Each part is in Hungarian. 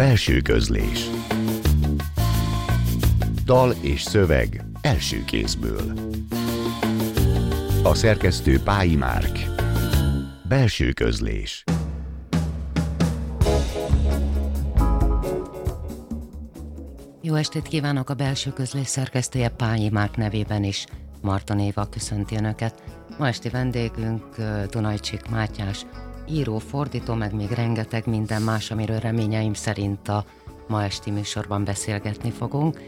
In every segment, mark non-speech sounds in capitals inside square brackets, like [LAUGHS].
Belső közlés Dal és szöveg első kézből A szerkesztő Pályi Márk Belső közlés Jó estét kívánok a belső közlés szerkesztője Pályi Márk nevében is. Marta Néva köszönti Önöket. Ma esti vendégünk Dunajcsik Mátyás, író, fordító, meg még rengeteg minden más, amiről reményeim szerint a ma esti műsorban beszélgetni fogunk.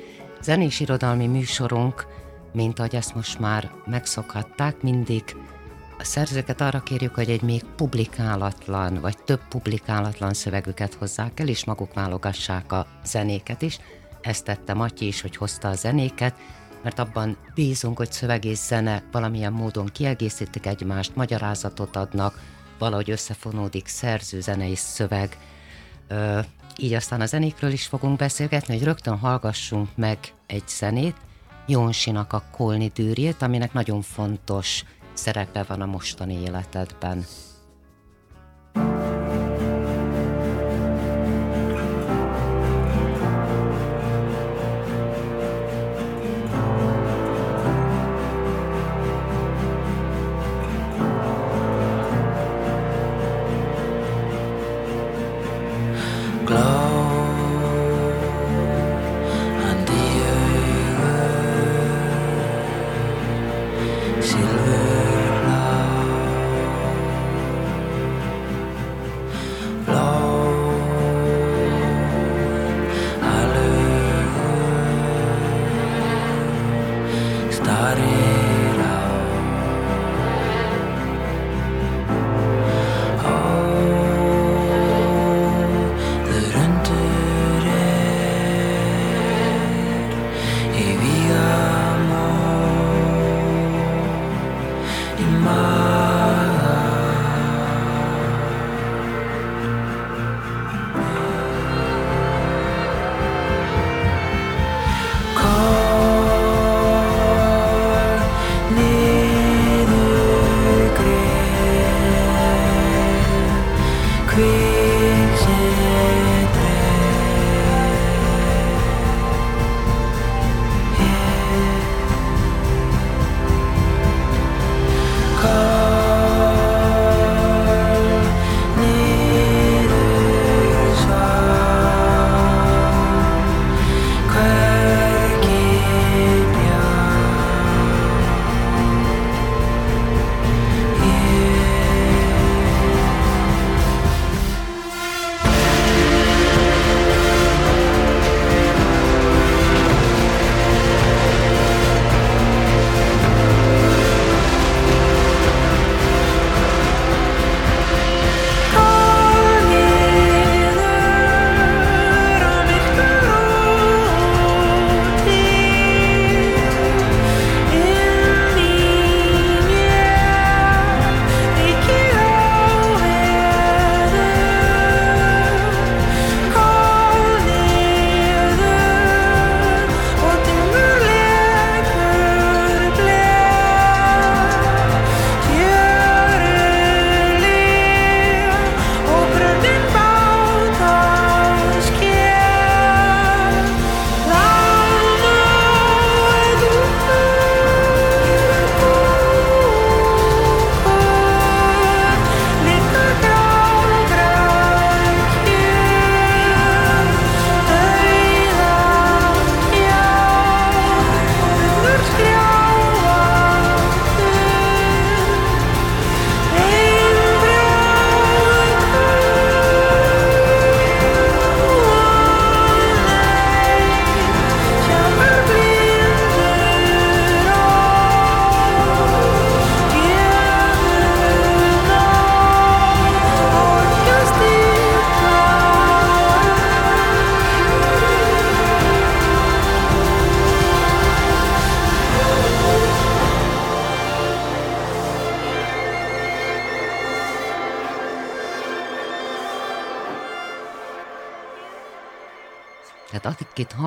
Zenés irodalmi műsorunk, mint ahogy ezt most már megszokhatták, mindig a szerzőket arra kérjük, hogy egy még publikálatlan, vagy több publikálatlan szövegüket hozzák el, és maguk válogassák a zenéket is. Ezt tette Matyi is, hogy hozta a zenéket, mert abban bízunk, hogy szöveg és zene valamilyen módon kiegészítik egymást, magyarázatot adnak, valahogy összefonódik szerző, zene és szöveg. Ö, így aztán a zenékről is fogunk beszélgetni, hogy rögtön hallgassunk meg egy zenét, Jonsinak a Kolni dűrjét, aminek nagyon fontos szerepe van a mostani életedben. Akit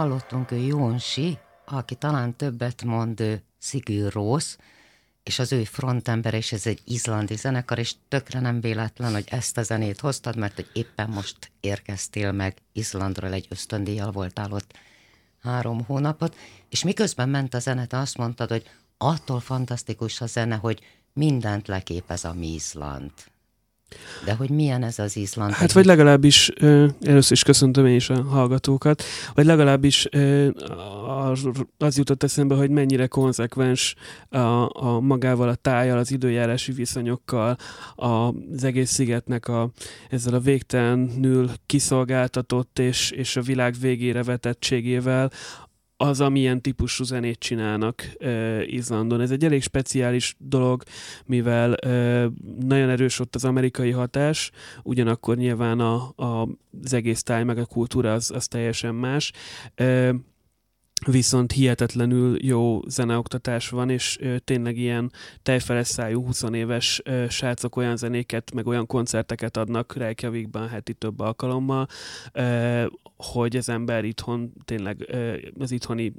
hallottunk, ő Jónsi, aki talán többet mond Szigő Rósz, és az ő frontember, és ez egy izlandi zenekar, és tökre nem véletlen, hogy ezt a zenét hoztad, mert hogy éppen most érkeztél meg Izlandról, egy ösztöndíjjal voltál ott három hónapot, és miközben ment a zene, azt mondtad, hogy attól fantasztikus a zene, hogy mindent leképez a mi Izland. De hogy milyen ez az Izland? Hát vagy legalábbis, először is köszöntöm én is a hallgatókat, vagy legalábbis az jutott eszembe, hogy mennyire konzekvens a, a magával a tájjal, az időjárási viszonyokkal, az egész szigetnek a, ezzel a végtelenül kiszolgáltatott és, és a világ végére vetettségével, az, amilyen típusú zenét csinálnak uh, Izlandon. Ez egy elég speciális dolog, mivel uh, nagyon erős ott az amerikai hatás, ugyanakkor nyilván a, a, az egész táj meg a kultúra az, az teljesen más. Uh, viszont hihetetlenül jó zeneoktatás van, és tényleg ilyen tejfeles szájú 20 éves srácok olyan zenéket, meg olyan koncerteket adnak Reykjavikban heti több alkalommal, hogy az ember itthon tényleg az itthoni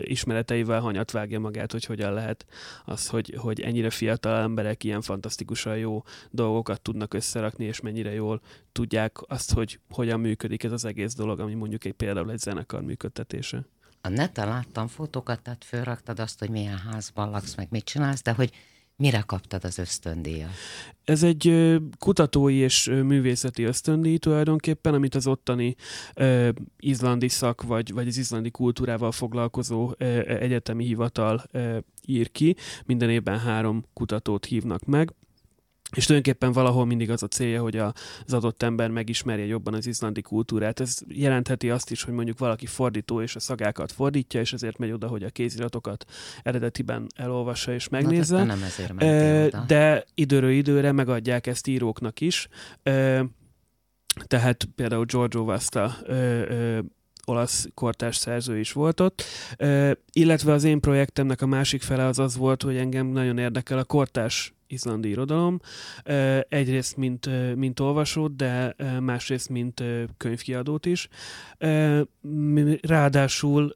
ismereteivel hanyat vágja magát, hogy hogyan lehet az, hogy, hogy ennyire fiatal emberek ilyen fantasztikusan jó dolgokat tudnak összerakni, és mennyire jól tudják azt, hogy hogyan működik ez az egész dolog, ami mondjuk egy például egy zenekar működtetése a neten láttam fotókat, tehát fölraktad azt, hogy milyen házban laksz, meg mit csinálsz, de hogy mire kaptad az ösztöndíjat? Ez egy kutatói és művészeti ösztöndíj tulajdonképpen, amit az ottani uh, izlandi szak, vagy, vagy az izlandi kultúrával foglalkozó uh, egyetemi hivatal uh, ír ki. Minden évben három kutatót hívnak meg és tulajdonképpen valahol mindig az a célja, hogy az adott ember megismerje jobban az izlandi kultúrát. Ez jelentheti azt is, hogy mondjuk valaki fordító és a szagákat fordítja, és ezért megy oda, hogy a kéziratokat eredetiben elolvassa és megnézze. Na, nem ezért De időről időre megadják ezt íróknak is. Tehát például Giorgio Vasta olasz kortárs szerző is volt ott, illetve az én projektemnek a másik fele az az volt, hogy engem nagyon érdekel a kortárs izlandi irodalom. Egyrészt, mint, mint olvasót, de másrészt, mint könyvkiadót is. Ráadásul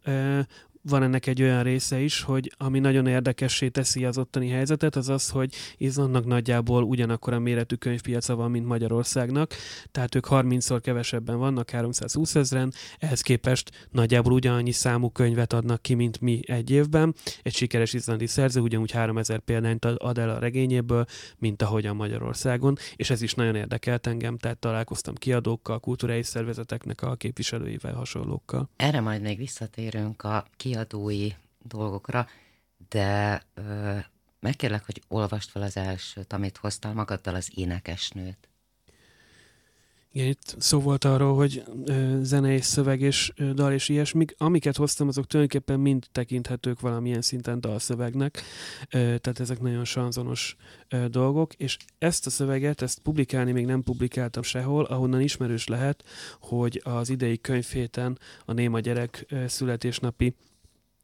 van ennek egy olyan része is, hogy ami nagyon érdekessé teszi az ottani helyzetet, az az, hogy Izlandnak nagyjából ugyanakkor a méretű könyvpiaca van, mint Magyarországnak, tehát ők 30-szor kevesebben vannak, 320 ezeren, ehhez képest nagyjából ugyanannyi számú könyvet adnak ki, mint mi egy évben. Egy sikeres izlandi szerző ugyanúgy 3000 példányt ad el a regényéből, mint ahogyan Magyarországon, és ez is nagyon érdekelt engem, tehát találkoztam kiadókkal, kulturális szervezeteknek a képviselőivel, hasonlókkal. Erre majd még visszatérünk a kiadókkal kiadói dolgokra, de ö, megkérlek, hogy olvast fel az elsőt, amit hoztál magaddal, az énekesnőt. Igen, itt szó volt arról, hogy ö, zene és szöveg és ö, dal és ilyesmi. Amiket hoztam, azok tulajdonképpen mind tekinthetők valamilyen szinten dalszövegnek, ö, tehát ezek nagyon sanzonos ö, dolgok, és ezt a szöveget, ezt publikálni még nem publikáltam sehol, ahonnan ismerős lehet, hogy az idei könyvhéten a Néma Gyerek születésnapi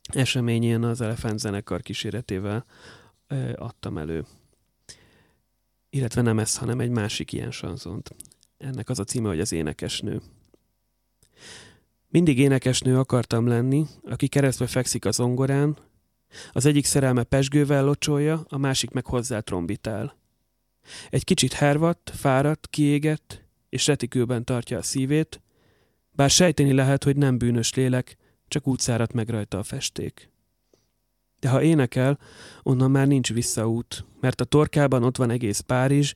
eseményén az Elefánt zenekar kíséretével adtam elő. Illetve nem ez, hanem egy másik ilyen sanzont. Ennek az a címe, hogy az énekesnő. Mindig énekesnő akartam lenni, aki keresztbe fekszik az zongorán, az egyik szerelme pesgővel locsolja, a másik meg hozzá trombitál. Egy kicsit hervadt, fáradt, kiégett, és retikülben tartja a szívét, bár sejteni lehet, hogy nem bűnös lélek, csak úgy száradt meg rajta a festék. De ha énekel, onnan már nincs visszaút, mert a torkában ott van egész Párizs,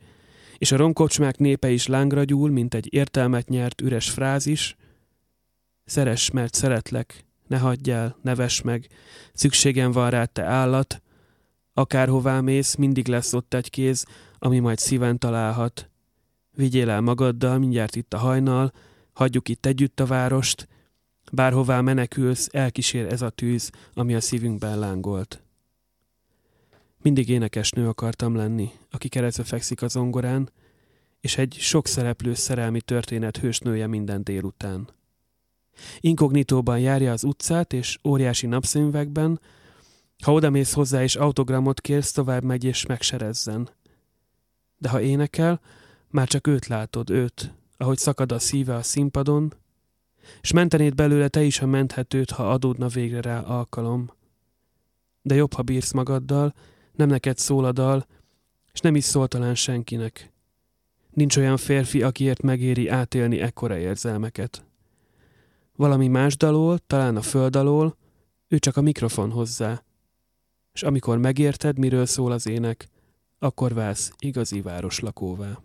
és a romkocsmák népe is lángra gyúl, mint egy értelmet nyert üres frázis. Szeress, mert szeretlek, ne hagyjál, neves meg, szükségem van rá, te állat, akárhová mész, mindig lesz ott egy kéz, ami majd szíven találhat. Vigyél el magaddal, mindjárt itt a hajnal, hagyjuk itt együtt a várost, Bárhová menekülsz, elkísér ez a tűz, ami a szívünkben lángolt. Mindig énekesnő akartam lenni, aki keresztbe fekszik a zongorán, és egy sok szereplő szerelmi történet hősnője minden délután. Inkognitóban járja az utcát, és óriási napszemüvegben, ha odamész hozzá és autogramot kérsz, tovább megy és megserezzen. De ha énekel, már csak őt látod, őt, ahogy szakad a szíve a színpadon, és mentenéd belőle te is a menthetőt, ha adódna végre rá alkalom. De jobb, ha bírsz magaddal, Nem neked szól a dal, és nem is szól talán senkinek. Nincs olyan férfi, akiért megéri átélni ekkora érzelmeket. Valami más dalól, talán a föld alól, ő csak a mikrofon hozzá. És amikor megérted, miről szól az ének, akkor válsz igazi városlakóvá.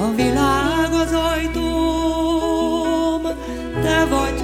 A világ az ajtóm, te vagy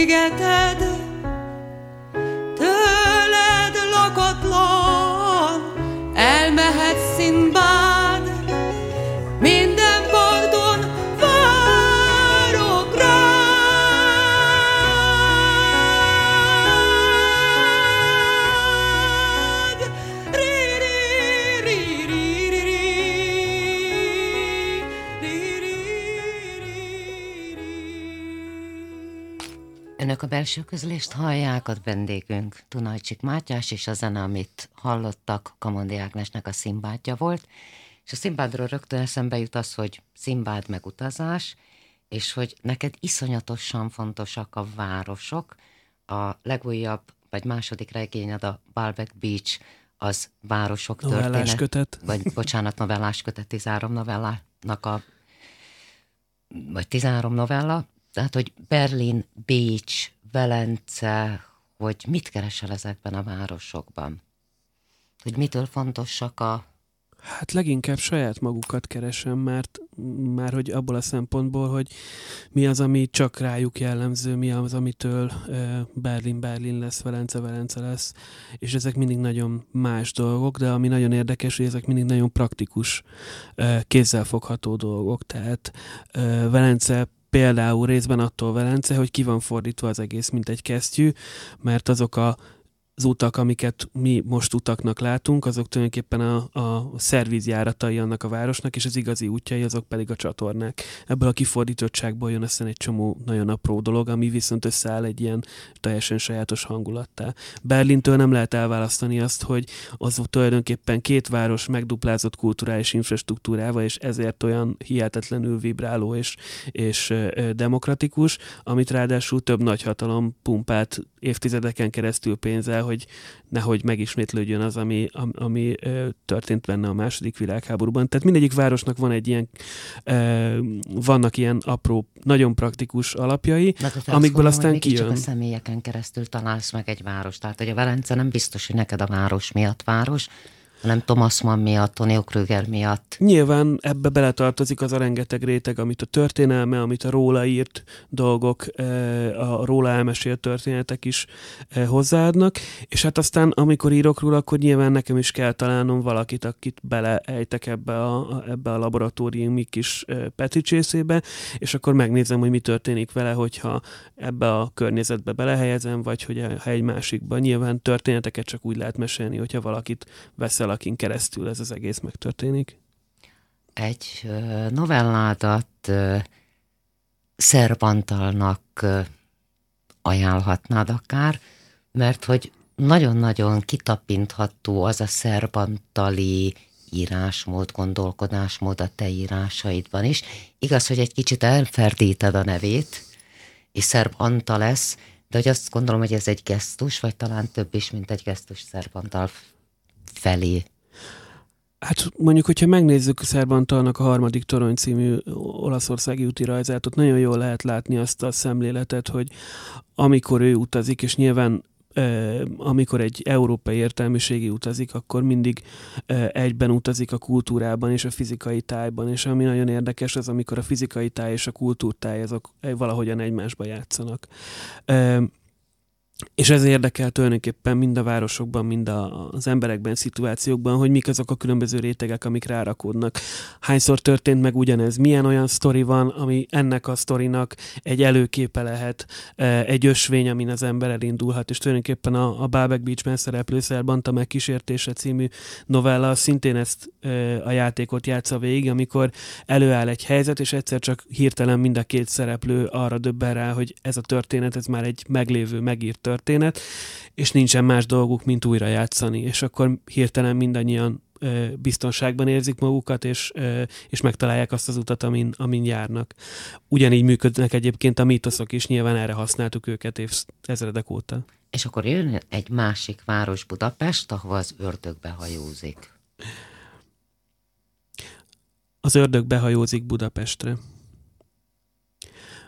szigeted, belső közlést hallják, a vendégünk Dunajcsik Mátyás, és a zene, amit hallottak, Kamondi Ágnesnek a Szimbádja volt, és a Szimbádról rögtön eszembe jut az, hogy Szimbád meg utazás, és hogy neked iszonyatosan fontosak a városok. A legújabb, vagy második regényed, a Balbec Beach, az városok Novellás történet. kötet. Vagy, [LAUGHS] bocsánat, novellás kötet, 13 novellának a vagy 13 novella, tehát, hogy Berlin, Bécs, Velence, hogy mit keresel ezekben a városokban? Hogy mitől fontosak a Hát leginkább saját magukat keresem, mert már hogy abból a szempontból, hogy mi az, ami csak rájuk jellemző, mi az, amitől Berlin Berlin lesz, Velence Velence lesz, és ezek mindig nagyon más dolgok, de ami nagyon érdekes, hogy ezek mindig nagyon praktikus, kézzelfogható dolgok, tehát Velence például részben attól Velence, hogy ki van fordítva az egész, mint egy kesztyű, mert azok a az utak, amiket mi most utaknak látunk, azok tulajdonképpen a, a szervízjáratai annak a városnak, és az igazi útjai azok pedig a csatornák. Ebből a kifordítottságból jön össze egy csomó nagyon apró dolog, ami viszont összeáll egy ilyen teljesen sajátos hangulattá. Berlintől nem lehet elválasztani azt, hogy az tulajdonképpen két város megduplázott kulturális infrastruktúrával, és ezért olyan hihetetlenül vibráló és, és demokratikus, amit ráadásul több nagyhatalom pumpát évtizedeken keresztül pénzzel, hogy nehogy megismétlődjön az, ami, ami történt benne a második világháborúban. Tehát mindegyik városnak van egy ilyen, vannak ilyen apró, nagyon praktikus alapjai, amikből aztán kijön. Csak a személyeken keresztül találsz meg egy város. Tehát, hogy a Velence nem biztos, hogy neked a város miatt város, hanem Thomas Mann miatt, Tonio Krüger miatt. Nyilván ebbe beletartozik az a rengeteg réteg, amit a történelme, amit a róla írt dolgok, eh, a róla elmesélt történetek is eh, hozzáadnak, és hát aztán amikor írok róla, akkor nyilván nekem is kell találnom valakit, akit beleejtek ebbe a, ebbe a laboratóriumi kis eh, petricsészébe, és akkor megnézem, hogy mi történik vele, hogyha ebbe a környezetbe belehelyezem, vagy hogy ha egy másikba. Nyilván történeteket csak úgy lehet mesélni, hogyha valakit veszel akin keresztül ez az egész megtörténik? Egy novelládat Szerbantalnak ajánlhatnád akár, mert hogy nagyon-nagyon kitapintható az a szerbantali írásmód, gondolkodásmód a te írásaidban is. Igaz, hogy egy kicsit elferdíted a nevét, és szerb lesz, de hogy azt gondolom, hogy ez egy gesztus, vagy talán több is, mint egy gesztus szerbantal felé? Hát mondjuk, hogyha megnézzük Szerbantalnak a harmadik torony című olaszországi úti rajzát, ott nagyon jól lehet látni azt a szemléletet, hogy amikor ő utazik, és nyilván amikor egy európai értelmiségi utazik, akkor mindig egyben utazik a kultúrában és a fizikai tájban, és ami nagyon érdekes, az amikor a fizikai táj és a kultúrtáj azok valahogyan egymásba játszanak. És ez érdekel tulajdonképpen mind a városokban, mind a, az emberekben, szituációkban, hogy mik azok a különböző rétegek, amik rárakódnak. Hányszor történt meg ugyanez? Milyen olyan sztori van, ami ennek a sztorinak egy előképe lehet, e, egy ösvény, amin az ember elindulhat, és tulajdonképpen a, a Bálbek Beachben szereplő Szerbanta megkísértése című novella szintén ezt e, a játékot játsza végig, amikor előáll egy helyzet, és egyszer csak hirtelen mind a két szereplő arra döbben rá, hogy ez a történet, ez már egy meglévő, megírt történet, és nincsen más dolguk, mint újra játszani, és akkor hirtelen mindannyian biztonságban érzik magukat, és, és megtalálják azt az utat, amin, amin járnak. Ugyanígy működnek egyébként a mítoszok is, nyilván erre használtuk őket évezredek óta. És akkor jön egy másik város Budapest, ahol az ördög behajózik. Az ördög behajózik Budapestre.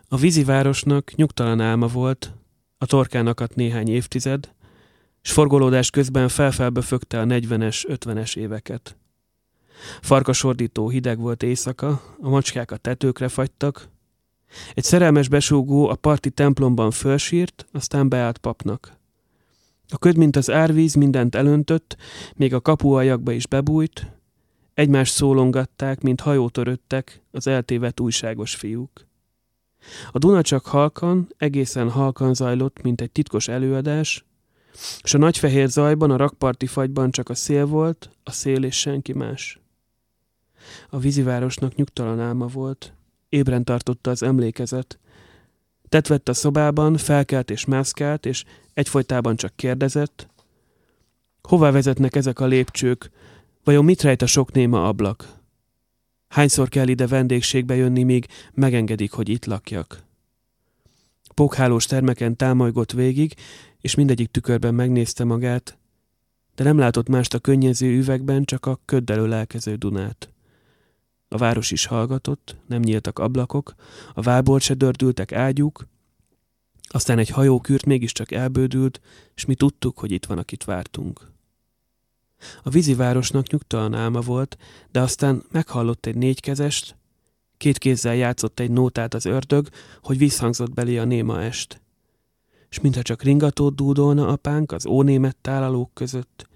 A vízivárosnak nyugtalan álma volt, a torkán akadt néhány évtized, és forgolódás közben felfelbe fögte a 40-es, 50-es éveket. Farkasordító hideg volt éjszaka, a macskák a tetőkre fagytak, egy szerelmes besúgó a parti templomban fölsírt, aztán beállt papnak. A köd, mint az árvíz, mindent elöntött, még a kapuajakba is bebújt, egymás szólongatták, mint hajótöröttek az eltévedt újságos fiúk. A Duna csak halkan, egészen halkan zajlott, mint egy titkos előadás, és a nagyfehér zajban, a rakparti fagyban csak a szél volt, a szél és senki más. A vízivárosnak nyugtalan álma volt, ébren tartotta az emlékezet. Tett vett a szobában, felkelt és mászkált, és egyfolytában csak kérdezett. Hova vezetnek ezek a lépcsők? Vajon mit rejt a sok néma ablak? Hányszor kell ide vendégségbe jönni, míg megengedik, hogy itt lakjak? Pókhálós termeken támolygott végig, és mindegyik tükörben megnézte magát, de nem látott mást a könnyező üvegben, csak a köddel ölelkező Dunát. A város is hallgatott, nem nyíltak ablakok, a vából se dördültek ágyúk, aztán egy hajókürt mégiscsak elbődült, és mi tudtuk, hogy itt van, akit vártunk. A vízivárosnak nyugtalan álma volt, de aztán meghallott egy négykezest, két kézzel játszott egy nótát az ördög, hogy visszhangzott belé a néma est. És mintha csak ringatót dúdolna apánk az ónémet tálalók között,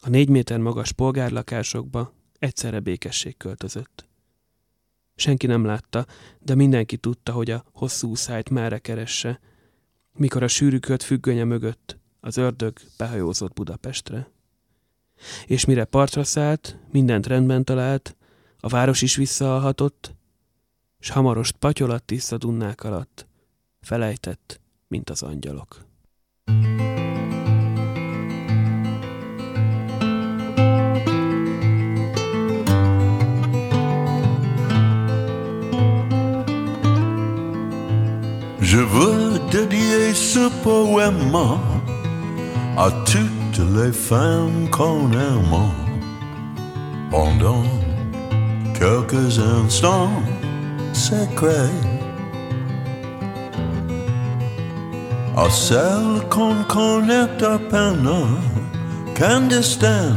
a négy méter magas polgárlakásokba egyszerre békesség költözött. Senki nem látta, de mindenki tudta, hogy a hosszú szájt merre keresse, mikor a sűrű köt függönye mögött az ördög behajózott Budapestre. És mire partra szállt, mindent rendben talált, a város is visszaalhatott, s hamarost patyolat tiszta dunnák alatt, felejtett, mint az angyalok. Je veux dédier ce poème à toutes les femmes qu'on aime pendant quelques instants secrets. À celles qu'on connaît à peine, qu'un destin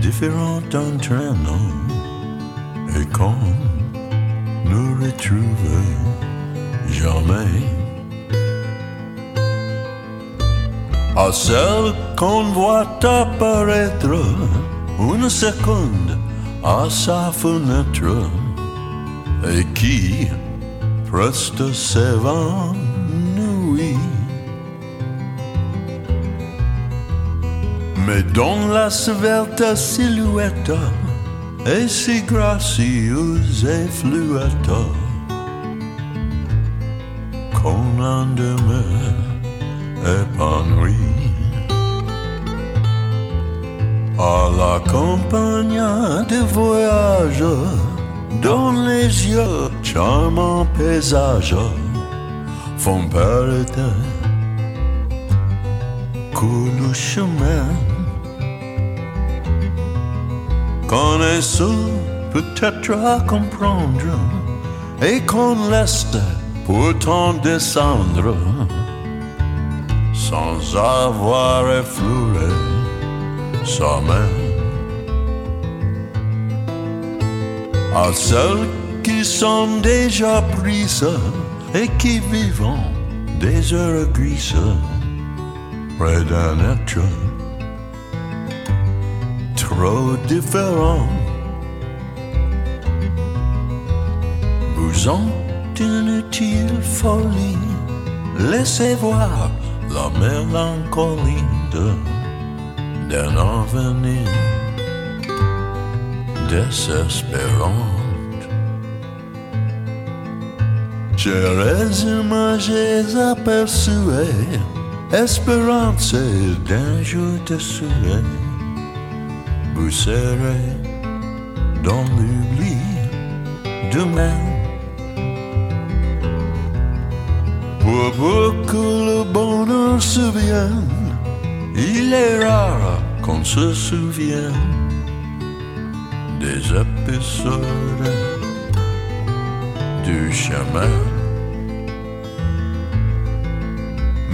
différent entraîne et qu'on ne retrouve jamais. À celle qu'on voit apparaître une seconde à sa fenêtre et qui preste s'évanouit. Mais dont la svelte silhouette est si gracieuse et fluette qu'on en épanoui. À la campagne de voyage, dans les yeux, charmants paysages font perdre court le chemin. Connaissons peut-être à comprendre et qu'on laisse pourtant descendre sans avoir effleuré sa main. À celles qui sont déjà prises et qui vivent des heures grises près d'un être trop différent. Vous en inutile folie, laissez voir la mélancolie d'un avenir désespérant. Chères images aperçues, espérance d'un jour de souhait, vous serez dans l'oubli demain. Pour beaucoup le bonheur se vienne, il est rare qu'on se souvienne des épisodes du chemin.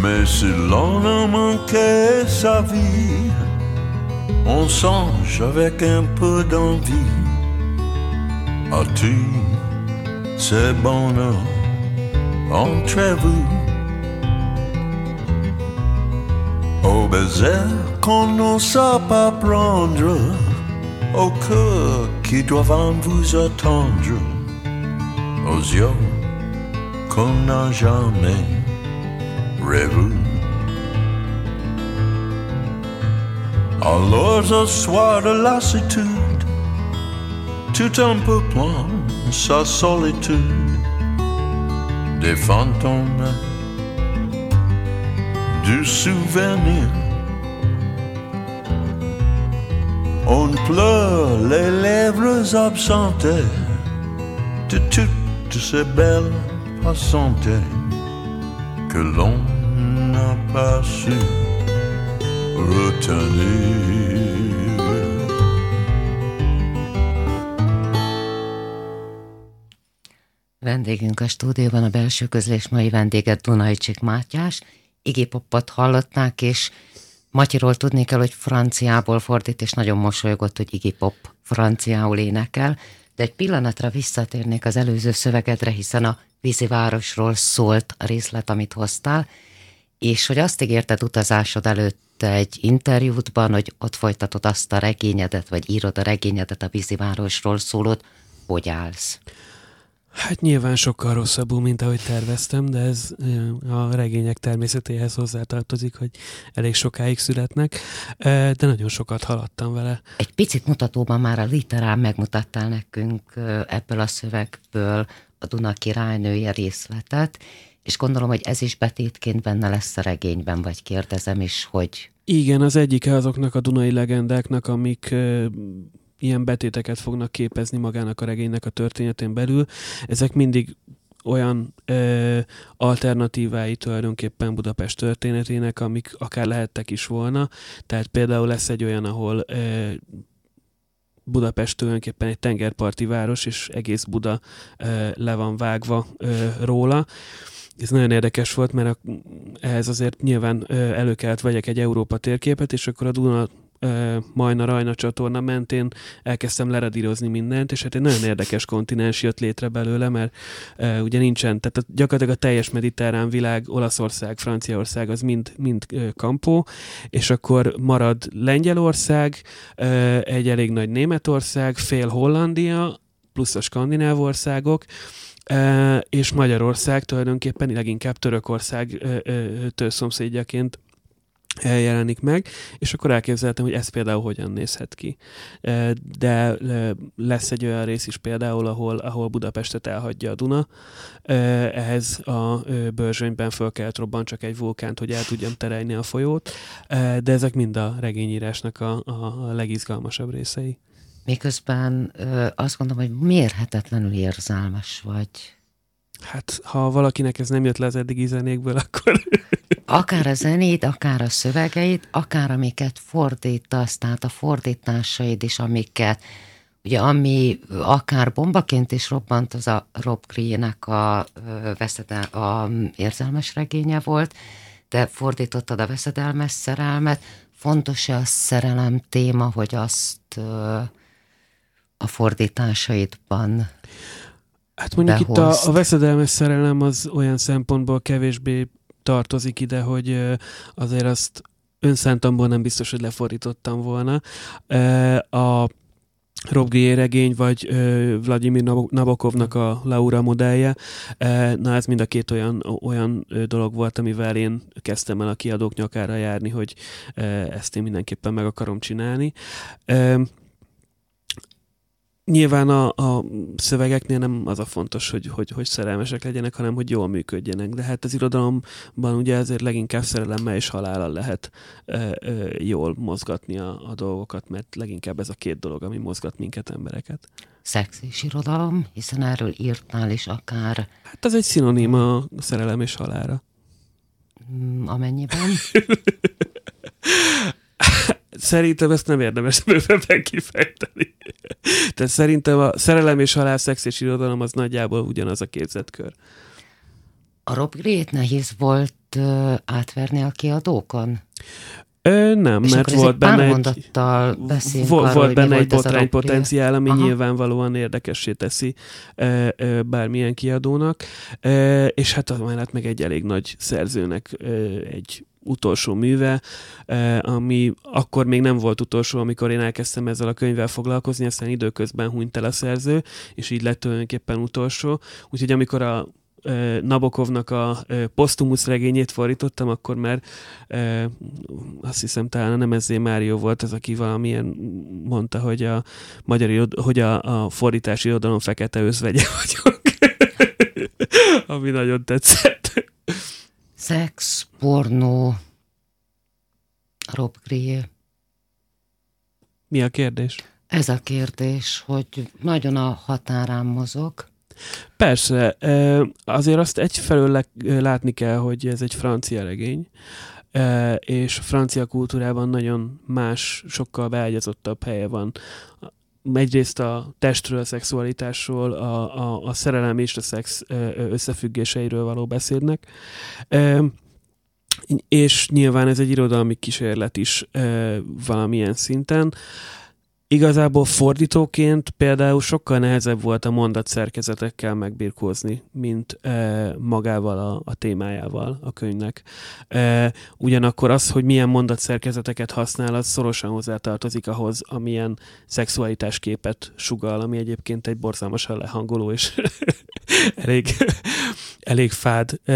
Mais si l'on a manqué sa vie, on songe avec un peu d'envie. À tous ces bonheurs? Entre vous. Au baiser qu'on n'ose pas prendre, au cœur qui doivent vous attendre, aux yeux qu'on n'a jamais rêvé. Alors au soir de lassitude, tout un peu plein sa solitude des fantômes du souvenir. On pleure les lèvres absentées de toutes ces belles passantes que l'on n'a pas su retenir. Vendégünk a stúdióban a belső közlés mai vendége Dunajcsik Mátyás. Poppot hallották, és Matyiról tudni kell, hogy franciából fordít, és nagyon mosolygott, hogy Iggy Pop franciául énekel, de egy pillanatra visszatérnék az előző szövegedre, hiszen a vízi városról szólt a részlet, amit hoztál, és hogy azt ígérted utazásod előtt egy interjútban, hogy ott folytatod azt a regényedet, vagy írod a regényedet a vízi városról szólót, hogy állsz? Hát nyilván sokkal rosszabbul, mint ahogy terveztem, de ez a regények természetéhez hozzátartozik, hogy elég sokáig születnek, de nagyon sokat haladtam vele. Egy picit mutatóban már a literán megmutattál nekünk ebből a szövegből a Duna királynője részletet, és gondolom, hogy ez is betétként benne lesz a regényben, vagy kérdezem is, hogy... Igen, az egyike azoknak a Dunai legendáknak, amik ilyen betéteket fognak képezni magának a regénynek a történetén belül. Ezek mindig olyan ö, alternatívái tulajdonképpen Budapest történetének, amik akár lehettek is volna. Tehát például lesz egy olyan, ahol ö, Budapest tulajdonképpen egy tengerparti város, és egész Buda ö, le van vágva ö, róla. Ez nagyon érdekes volt, mert a, ehhez azért nyilván ö, elő kellett vegyek egy Európa térképet, és akkor a Duna Majna Rajna csatorna mentén elkezdtem leradírozni mindent, és hát egy nagyon érdekes kontinens jött létre belőle, mert uh, ugye nincsen, tehát gyakorlatilag a teljes mediterrán világ, Olaszország, Franciaország, az mind, mind uh, kampó, és akkor marad Lengyelország, uh, egy elég nagy Németország, fél Hollandia, plusz a skandináv országok, és Magyarország tulajdonképpen leginkább Törökország uh, uh, szomszédjaként jelenik meg, és akkor elképzeltem, hogy ez például hogyan nézhet ki. De lesz egy olyan rész is például, ahol, ahol Budapestet elhagyja a Duna. Ehhez a bőrzsönyben föl kellett robban csak egy vulkánt, hogy el tudjam terelni a folyót, de ezek mind a regényírásnak a, a legizgalmasabb részei. Miközben azt gondolom, hogy mérhetetlenül érzelmes vagy. Hát, ha valakinek ez nem jött le az eddigi zenékből, [LAUGHS] akkor akár a zenét, akár a szövegeit, akár amiket fordítasz, tehát a fordításaid is, amiket, ugye ami akár bombaként is robbant, az a Rob Greennek a, veszedel, a érzelmes regénye volt, de fordítottad a veszedelmes szerelmet. Fontos-e a szerelem téma, hogy azt a fordításaidban Hát mondjuk itt a, a veszedelmes szerelem az olyan szempontból kevésbé tartozik ide, hogy azért azt önszántamból nem biztos, hogy lefordítottam volna. A Rob regény, vagy Vladimir Nabokovnak a Laura modellje. na ez mind a két olyan, olyan dolog volt, amivel én kezdtem el a kiadók nyakára járni, hogy ezt én mindenképpen meg akarom csinálni. Nyilván a, a szövegeknél nem az a fontos, hogy, hogy, hogy szerelmesek legyenek, hanem hogy jól működjenek. De hát az irodalomban ugye ezért leginkább szerelemmel és halállal lehet e, e, jól mozgatni a, a dolgokat, mert leginkább ez a két dolog, ami mozgat minket embereket. Szex és irodalom, hiszen erről írtál is akár. Hát ez egy szinoníma a szerelem és halára. Mm, amennyiben? [LAUGHS] Szerintem ezt nem érdemes [LAUGHS] bővebben kifejteni. Tehát szerintem a szerelem és halál, szex és irodalom az nagyjából ugyanaz a képzetkör. A Rob nehéz volt uh, átverni a kiadókon? Ö, nem, és mert volt benne egy, volt, arról, volt benne egy botránypotenciál, ami Aha. nyilvánvalóan érdekessé teszi ö, ö, bármilyen kiadónak, ö, és hát az mellett meg egy elég nagy szerzőnek ö, egy utolsó műve, ami akkor még nem volt utolsó, amikor én elkezdtem ezzel a könyvvel foglalkozni, aztán időközben hunyt el a szerző, és így lett tulajdonképpen utolsó. Úgyhogy amikor a Nabokovnak a posztumusz regényét fordítottam, akkor már azt hiszem talán a Nemezé Mário volt az, aki valamilyen mondta, hogy a magyar hogy a, a fordítási irodalom fekete özvegye vagyok. [LAUGHS] Ami nagyon tetszett. Szex, pornó, Rob. Mi a kérdés? Ez a kérdés, hogy nagyon a határán mozog. Persze, azért azt egyfelől látni kell, hogy ez egy francia regény, és francia kultúrában nagyon más, sokkal beágyazottabb helye van egyrészt a testről, a szexualitásról, a, a, a szerelem és a szex összefüggéseiről való beszédnek. és nyilván ez egy irodalmi kísérlet is valamilyen szinten. Igazából fordítóként például sokkal nehezebb volt a mondatszerkezetekkel megbirkózni, mint e, magával a, a témájával a könyvnek. E, ugyanakkor az, hogy milyen mondatszerkezeteket használ, az szorosan hozzátartozik ahhoz, amilyen szexualitásképet sugal, ami egyébként egy borzalmasan lehangoló és [LAUGHS] elég, elég fád e,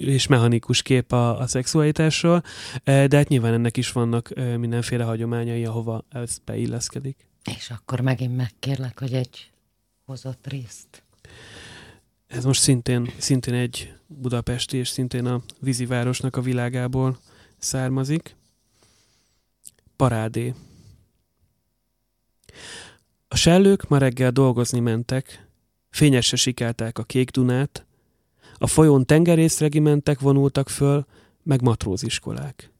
és mechanikus kép a, a szexualitásról, de hát nyilván ennek is vannak mindenféle hagyományai, ahova ez beilleszkedik. És akkor megint megkérlek, hogy egy hozott részt. Ez most szintén, szintén egy budapesti, és szintén a vízivárosnak a világából származik. Parádé. A sellők ma reggel dolgozni mentek, fényesre sikálták a kék Dunát, a folyón tengerészregimentek vonultak föl, meg matróziskolák.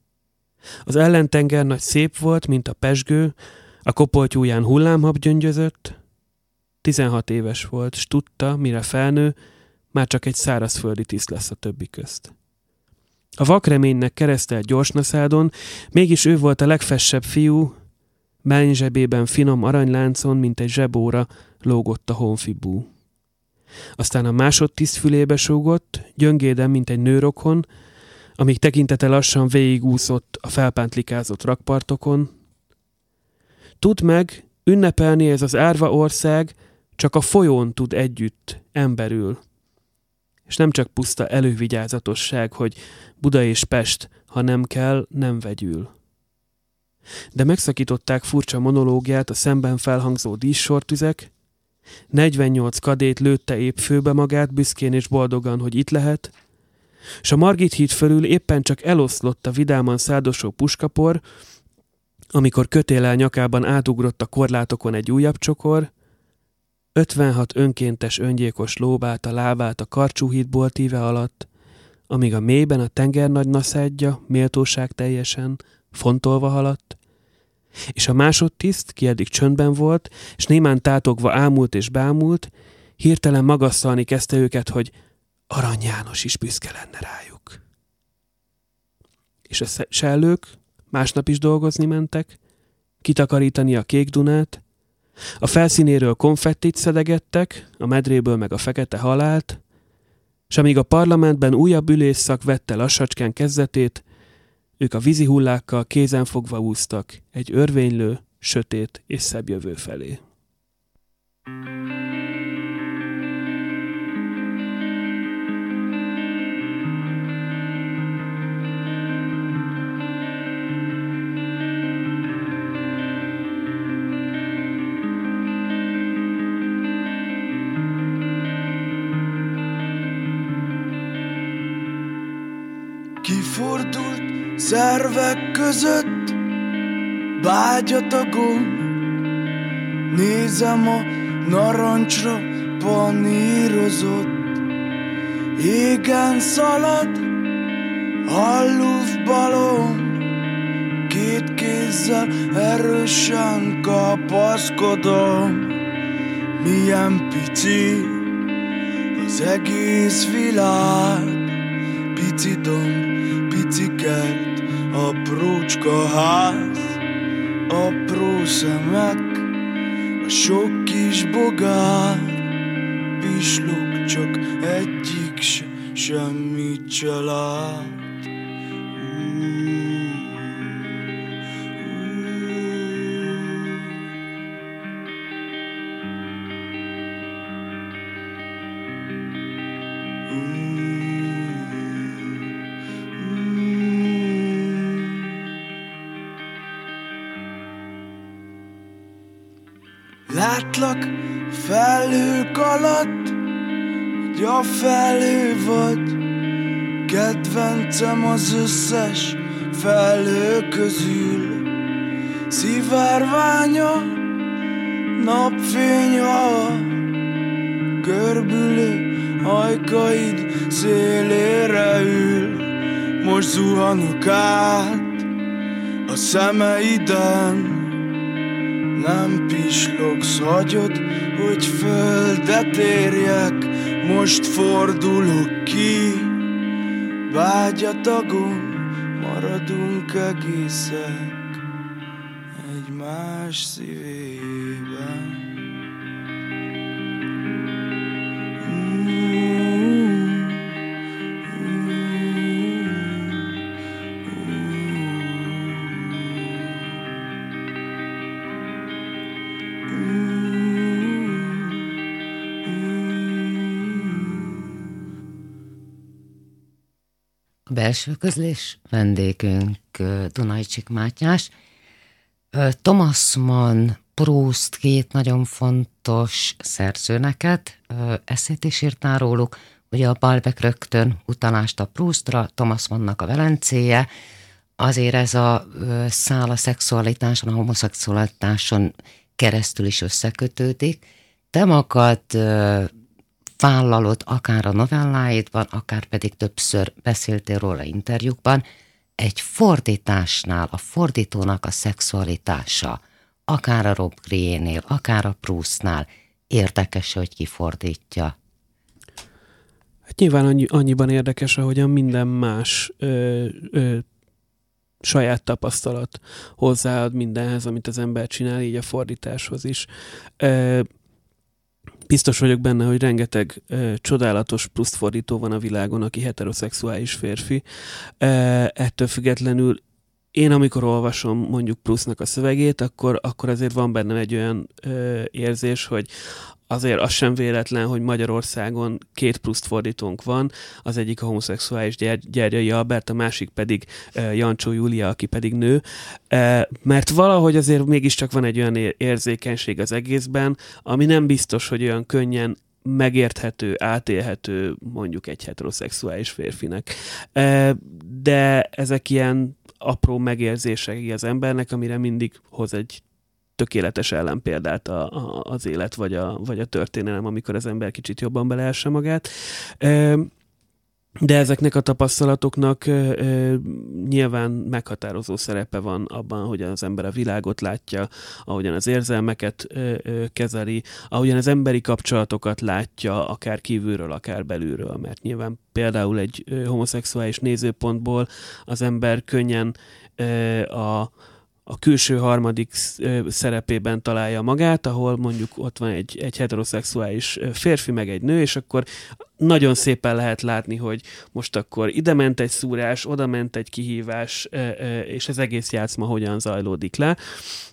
Az ellentenger nagy szép volt, mint a pesgő, a kopoltyúján hullámhab gyöngyözött. 16 éves volt, s tudta, mire felnő, már csak egy szárazföldi tiszt lesz a többi közt. A vakreménynek keresztelt gyorsnaszádon, mégis ő volt a legfessebb fiú, zsebében finom aranyláncon, mint egy zsebóra, lógott a honfibú. Aztán a másodtiszt fülébe súgott, gyöngéden, mint egy nőrokon, amíg tekintete lassan végigúszott a felpántlikázott rakpartokon. Tudd meg, ünnepelni ez az árva ország csak a folyón tud együtt, emberül. És nem csak puszta elővigyázatosság, hogy Buda és Pest, ha nem kell, nem vegyül. De megszakították furcsa monológiát a szemben felhangzó díszsortüzek, 48 kadét lőtte épp főbe magát, büszkén és boldogan, hogy itt lehet, és a Margit híd fölül éppen csak eloszlott a vidáman szádosó puskapor, amikor kötélel nyakában átugrott a korlátokon egy újabb csokor, 56 önkéntes öngyékos lóbált a lábát a karcsúhídból tíve alatt, amíg a mélyben a tenger nagy naszádja méltóság teljesen, fontolva haladt, és a másodtiszt, ki eddig csöndben volt, és némán tátogva ámult és bámult, hirtelen magasszalni kezdte őket, hogy Arany János is büszke lenne rájuk. És a sellők másnap is dolgozni mentek, kitakarítani a kék Dunát, a felszínéről konfettit szedegettek, a medréből meg a fekete halált, és amíg a parlamentben újabb ülésszak vette lassacskán kezdetét, ők a vízi hullákkal kézenfogva úztak egy örvénylő, sötét és szebb jövő felé. Kifordult szervek között bágyat a gomb Nézem a narancsra panírozott. Égen szalad halluf balon. Két kézzel erősen kapaszkodom. Milyen pici az egész világ. Pici domb, pici kert Aprócska ház, apró szemek, a sok kis bogár, pislog csak egyik se, semmit se lát. Látlak felhők alatt, hogy a felhő vagy. Kedvencem az összes felhő közül. Szivárványa, napfényha, görbülő ajkaid szélére ül. Most zuhanok át a szemeiden, nem pislogsz, hagyod, hogy földet érjek. Most fordulok ki Vágyatagon maradunk egészek Egymás szívében belső közlés vendégünk Dunajcsik Mátyás. Thomas Mann, Proust két nagyon fontos szerzőneket, eszét is írtál róluk, ugye a Balbec rögtön utalást a Proustra, Thomas Mannnak a Velencéje, azért ez a szál a szexualitáson, a homoszexualitáson keresztül is összekötődik. Te magad vállalod akár a novelláidban, akár pedig többször beszéltél róla interjúkban, egy fordításnál a fordítónak a szexualitása, akár a Rob Greenél, akár a Proustnál érdekes, hogy kifordítja. Hát nyilván annyi, annyiban érdekes, ahogyan minden más ö, ö, saját tapasztalat hozzáad mindenhez, amit az ember csinál, így a fordításhoz is. Ö, biztos vagyok benne, hogy rengeteg ö, csodálatos pluszfordító van a világon, aki heteroszexuális férfi. Ö, ettől függetlenül én amikor olvasom mondjuk plusznak a szövegét, akkor, akkor azért van bennem egy olyan ö, érzés, hogy azért az sem véletlen, hogy Magyarországon két pluszt fordítónk van, az egyik a homoszexuális Gyergyai Albert, a másik pedig uh, Jancsó Júlia, aki pedig nő, uh, mert valahogy azért mégiscsak van egy olyan érzékenység az egészben, ami nem biztos, hogy olyan könnyen megérthető, átélhető mondjuk egy heteroszexuális férfinek. De ezek ilyen apró megérzései az embernek, amire mindig hoz egy tökéletes ellenpéldát a, a, az élet vagy a, vagy a történelem, amikor az ember kicsit jobban beleássa magát. De ezeknek a tapasztalatoknak nyilván meghatározó szerepe van abban, hogyan az ember a világot látja, ahogyan az érzelmeket kezeli, ahogyan az emberi kapcsolatokat látja, akár kívülről, akár belülről, mert nyilván például egy homoszexuális nézőpontból az ember könnyen a a külső harmadik szerepében találja magát, ahol mondjuk ott van egy, egy heteroszexuális férfi, meg egy nő, és akkor nagyon szépen lehet látni, hogy most akkor ide ment egy szúrás, oda ment egy kihívás, és az egész játszma hogyan zajlódik le,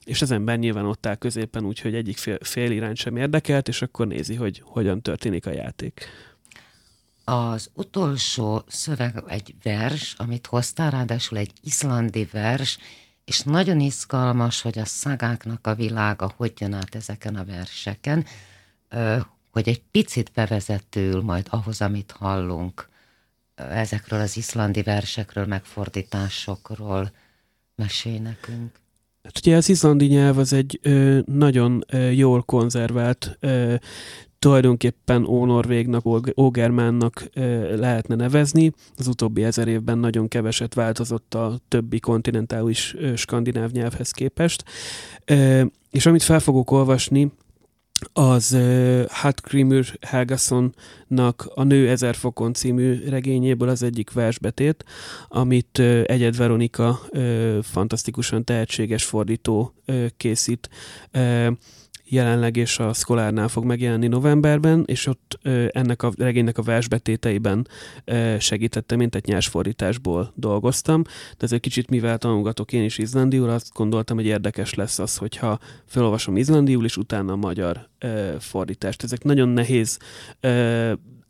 és az ember nyilván ott áll középen, úgyhogy egyik fél, fél irány sem érdekelt, és akkor nézi, hogy hogyan történik a játék. Az utolsó szöveg egy vers, amit hoztál, ráadásul egy iszlandi vers, és nagyon izgalmas, hogy a szagáknak a világa hogy jön át ezeken a verseken, hogy egy picit bevezetül majd ahhoz, amit hallunk ezekről az iszlandi versekről, megfordításokról mesél nekünk. Hát ugye az izlandi nyelv az egy ö, nagyon ö, jól konzervált ö, tulajdonképpen ónorvégnak, ógermánnak lehetne nevezni. Az utóbbi ezer évben nagyon keveset változott a többi kontinentális skandináv nyelvhez képest. És amit fel fogok olvasni, az uh, Hallgrímur Helgasonnak a Nő ezer fokon című regényéből az egyik versbetét, amit Egyed Veronika fantasztikusan tehetséges fordító készít. Jelenleg és a Szkolárnál fog megjelenni novemberben, és ott ennek a regénynek a versbetéteiben segítettem, mint egy nyers fordításból dolgoztam, de ez egy kicsit, mivel tanulgatok én is izlandiul, azt gondoltam, hogy érdekes lesz az, hogyha felolvasom izlandiul, és utána a magyar fordítást. Ezek nagyon nehéz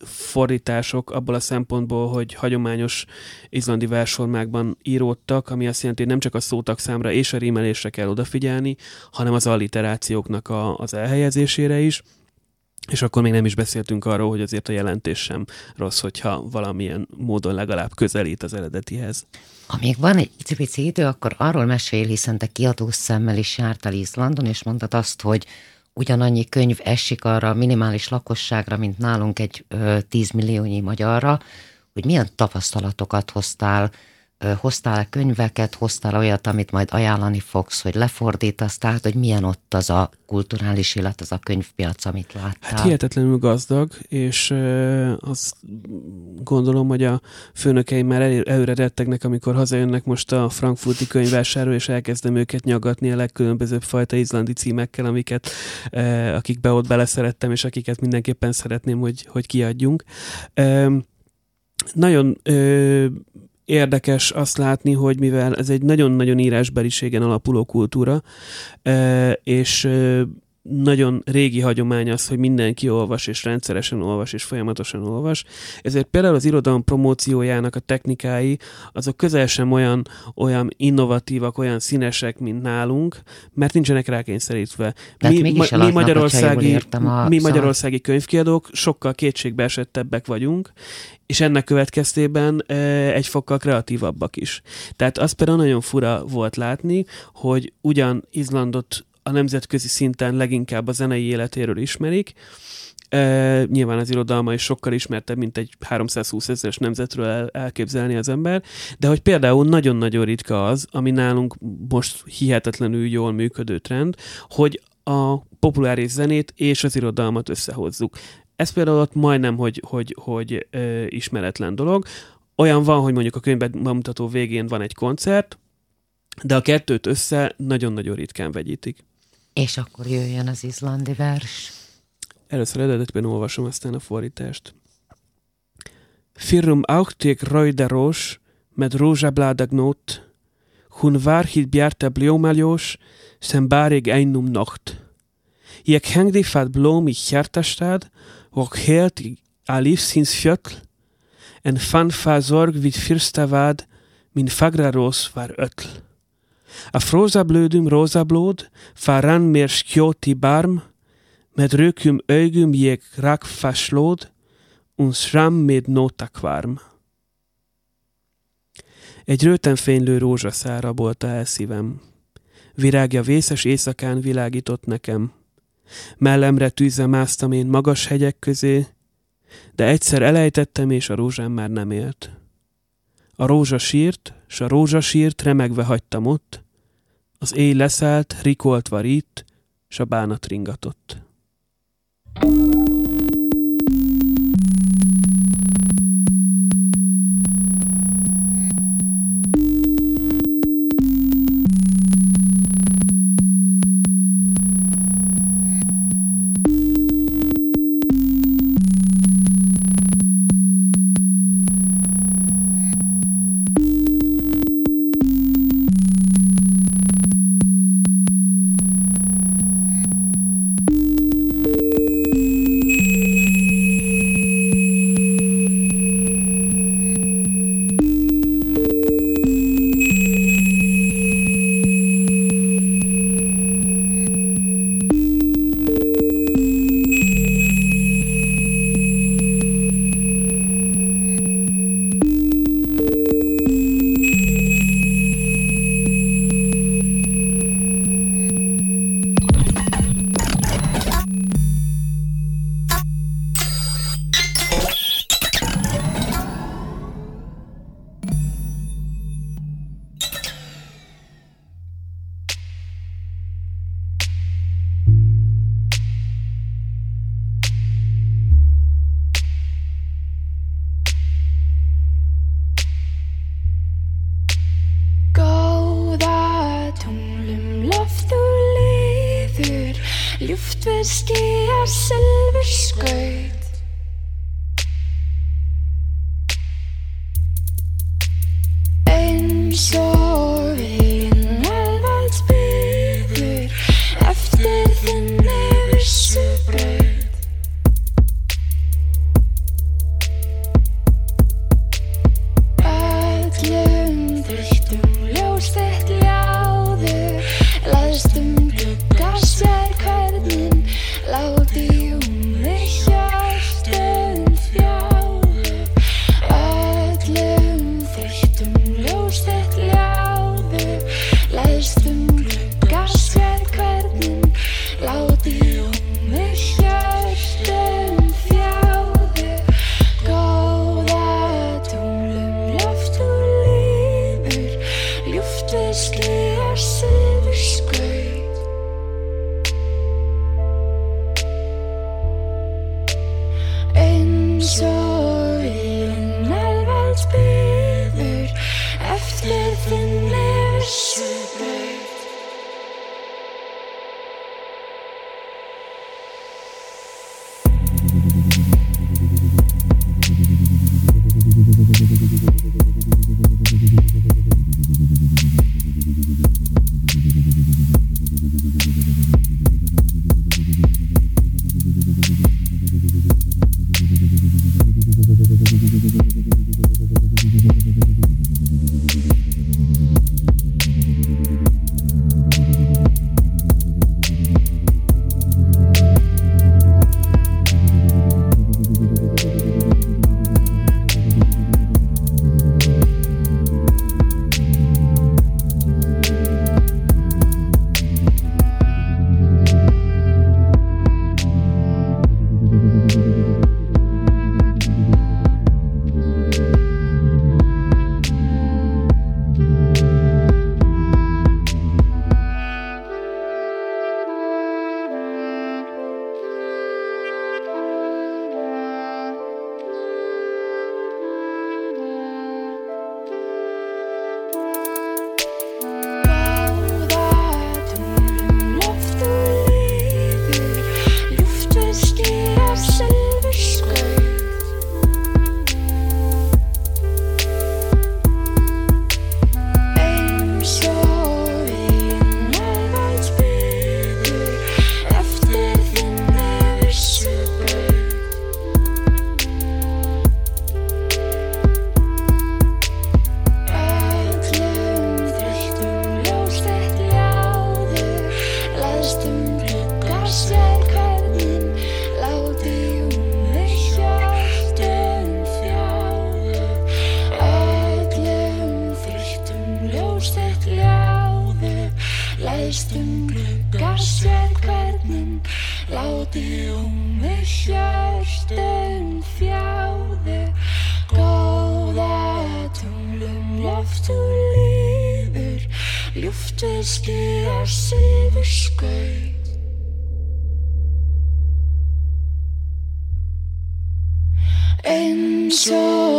fordítások abból a szempontból, hogy hagyományos izlandi versformákban íródtak, ami azt jelenti, hogy nem csak a szótak számra és a rímelésre kell odafigyelni, hanem az alliterációknak a, az elhelyezésére is. És akkor még nem is beszéltünk arról, hogy azért a jelentés sem rossz, hogyha valamilyen módon legalább közelít az eredetihez. Amíg van egy pici idő, akkor arról mesél, hiszen te kiadó szemmel is jártál Izlandon, és mondtad azt, hogy ugyanannyi könyv esik arra a minimális lakosságra, mint nálunk egy ö, 10 milliónyi magyarra, hogy milyen tapasztalatokat hoztál hoztál könyveket, hoztál olyat, amit majd ajánlani fogsz, hogy lefordítasz, tehát hogy milyen ott az a kulturális élet, az a könyvpiac, amit láttál? Hát hihetetlenül gazdag, és azt gondolom, hogy a főnökeim már előre rettegnek, amikor hazajönnek most a frankfurti könyvvásárról, és elkezdem őket nyagatni a legkülönbözőbb fajta izlandi címekkel, amiket, akikbe ott beleszerettem, és akiket mindenképpen szeretném, hogy, hogy kiadjunk. Nagyon uh, érdekes azt látni, hogy mivel ez egy nagyon-nagyon írásbeliségen alapuló kultúra, és nagyon régi hagyomány az, hogy mindenki olvas, és rendszeresen olvas, és folyamatosan olvas. Ezért például az irodalom promóciójának a technikái, azok közel sem olyan, olyan innovatívak, olyan színesek, mint nálunk, mert nincsenek rákényszerítve. Mi, ma, mi, magyarországi, mi magyarországi könyvkiadók sokkal kétségbe esettebbek vagyunk, és ennek következtében e, egy fokkal kreatívabbak is. Tehát az például nagyon fura volt látni, hogy ugyan Izlandot a nemzetközi szinten leginkább a zenei életéről ismerik, E, nyilván az irodalma is sokkal ismertebb, mint egy 320 ezeres nemzetről el, elképzelni az ember, de hogy például nagyon-nagyon ritka az, ami nálunk most hihetetlenül jól működő trend, hogy a populáris zenét és az irodalmat összehozzuk. Ez például ott majdnem, hogy, hogy, hogy ö, ismeretlen dolog. Olyan van, hogy mondjuk a könyvben bemutató végén van egy koncert, de a kettőt össze nagyon-nagyon ritkán vegyítik. És akkor jöjjön az izlandi vers. Először eredetben olvasom aztán a fordítást. Firrum aukték rojderos, med rózsabládag nót, hun várhid bjárte bljómaljós, sem bárig einnum nacht. Jek hengdi fát blóm i hjertastad, och helt a livsins fjötl, en fann fa zorg vid fyrstavad, min fagra ros var ötl. A frózablődüm rózablód, fárán mér skjóti barm, med röküm ögüm jeg rakfaslód, un sram med notakvarm. Egy rőtenfénylő rózsaszár rabolta el szívem. Virágja vészes éjszakán világított nekem. Mellemre tűzve másztam én magas hegyek közé, de egyszer elejtettem, és a rózsám már nem élt. A rózsa sírt, s a rózsa sírt remegve hagytam ott, az éj leszállt, rikoltva itt, s a bánat ringatott. thank you thirsty um glugga sveð hvernig láti hún með hjálpstöðum fjáði? Góða tónlum loft og lífur ljúftuð skýra sifur skau eins og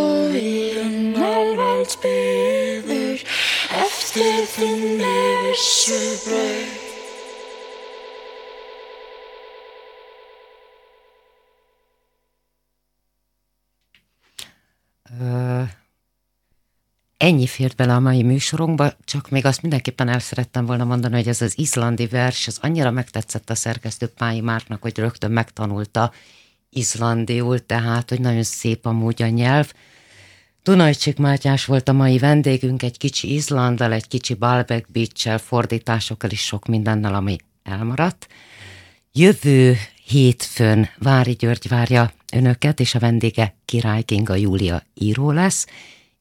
Ennyi fért bele a mai műsorunkba, csak még azt mindenképpen el szerettem volna mondani, hogy ez az izlandi vers, az annyira megtetszett a szerkesztő Pályi Márknak, hogy rögtön megtanulta izlandiul, tehát, hogy nagyon szép amúgy a nyelv. Dunajcsik Mátyás volt a mai vendégünk, egy kicsi Izlanddal, egy kicsi Balbec beach fordításokkal is sok mindennel, ami elmaradt. Jövő hétfőn Vári György várja önöket, és a vendége Király Kinga Júlia író lesz,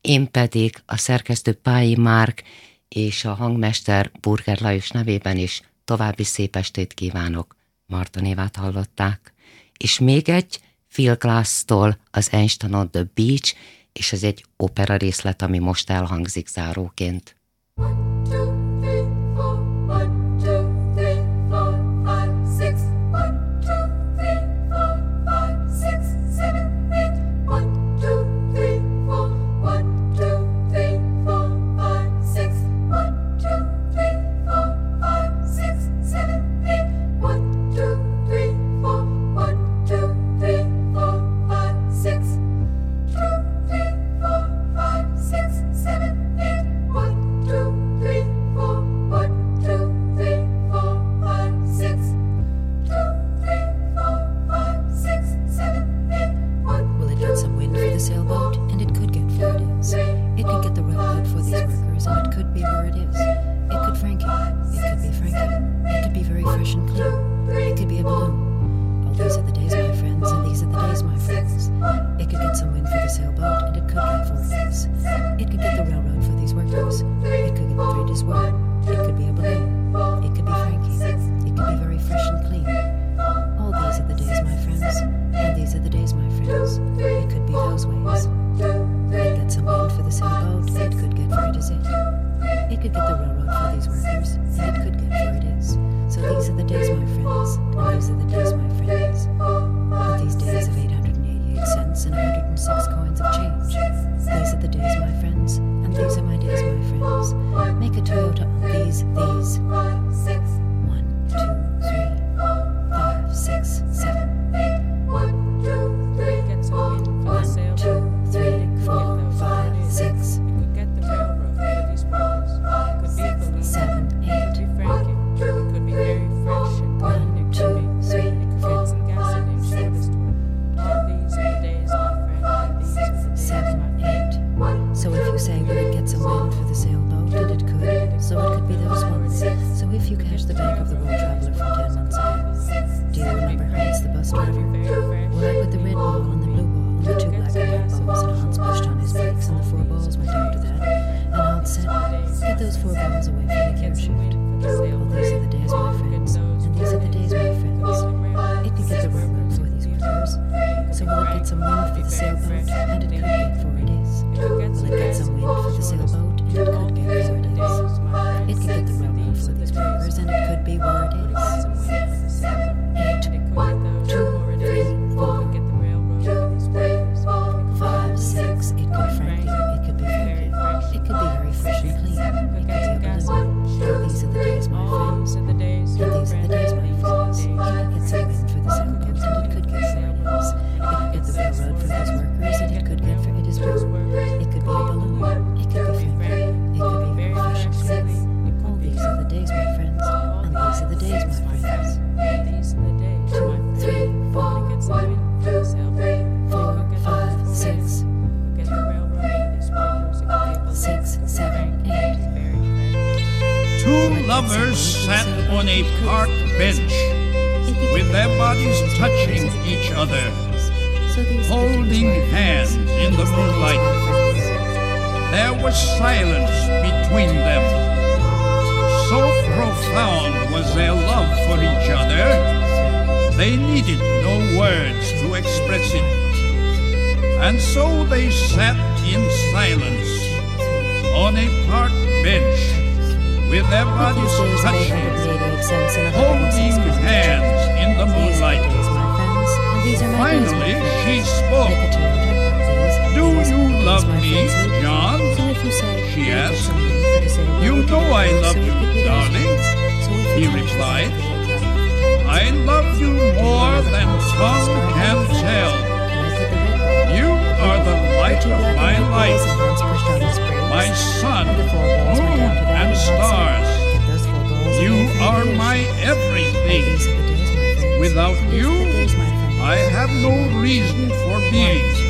én pedig a szerkesztő Pályi Márk és a hangmester Burger Lajos nevében is további szép estét kívánok. Marta névát hallották. És még egy Phil Glass-tól az Einstein on the Beach, és ez egy opera részlet, ami most elhangzik záróként. One, two. there was silence between them. So profound was their love for each other, they needed no words to express it. And so they sat in silence on a park bench with their bodies touching, holding hands in the moonlight. Finally, she spoke. Do you love me, John? She asked. You know I love you, darling, he replied. I love you more than tongue can tell. You are the light of my life, my sun, moon, and stars. You are my everything. Without you, I have no reason for being.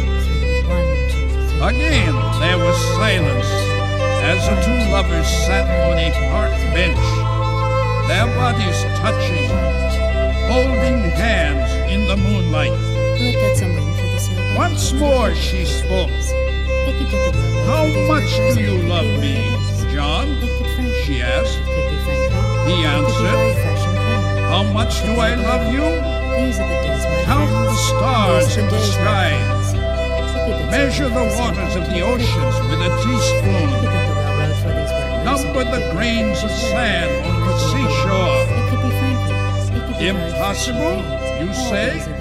Again, there was silence as the two lovers sat on a park bench, their bodies touching, holding hands in the moonlight. Once more she spoke. How much do you love me, John? She asked. He answered, How much do I love you? Count the stars in the sky. Measure the waters of the oceans with a teaspoon. Number the grains of sand on the seashore. Impossible, you say?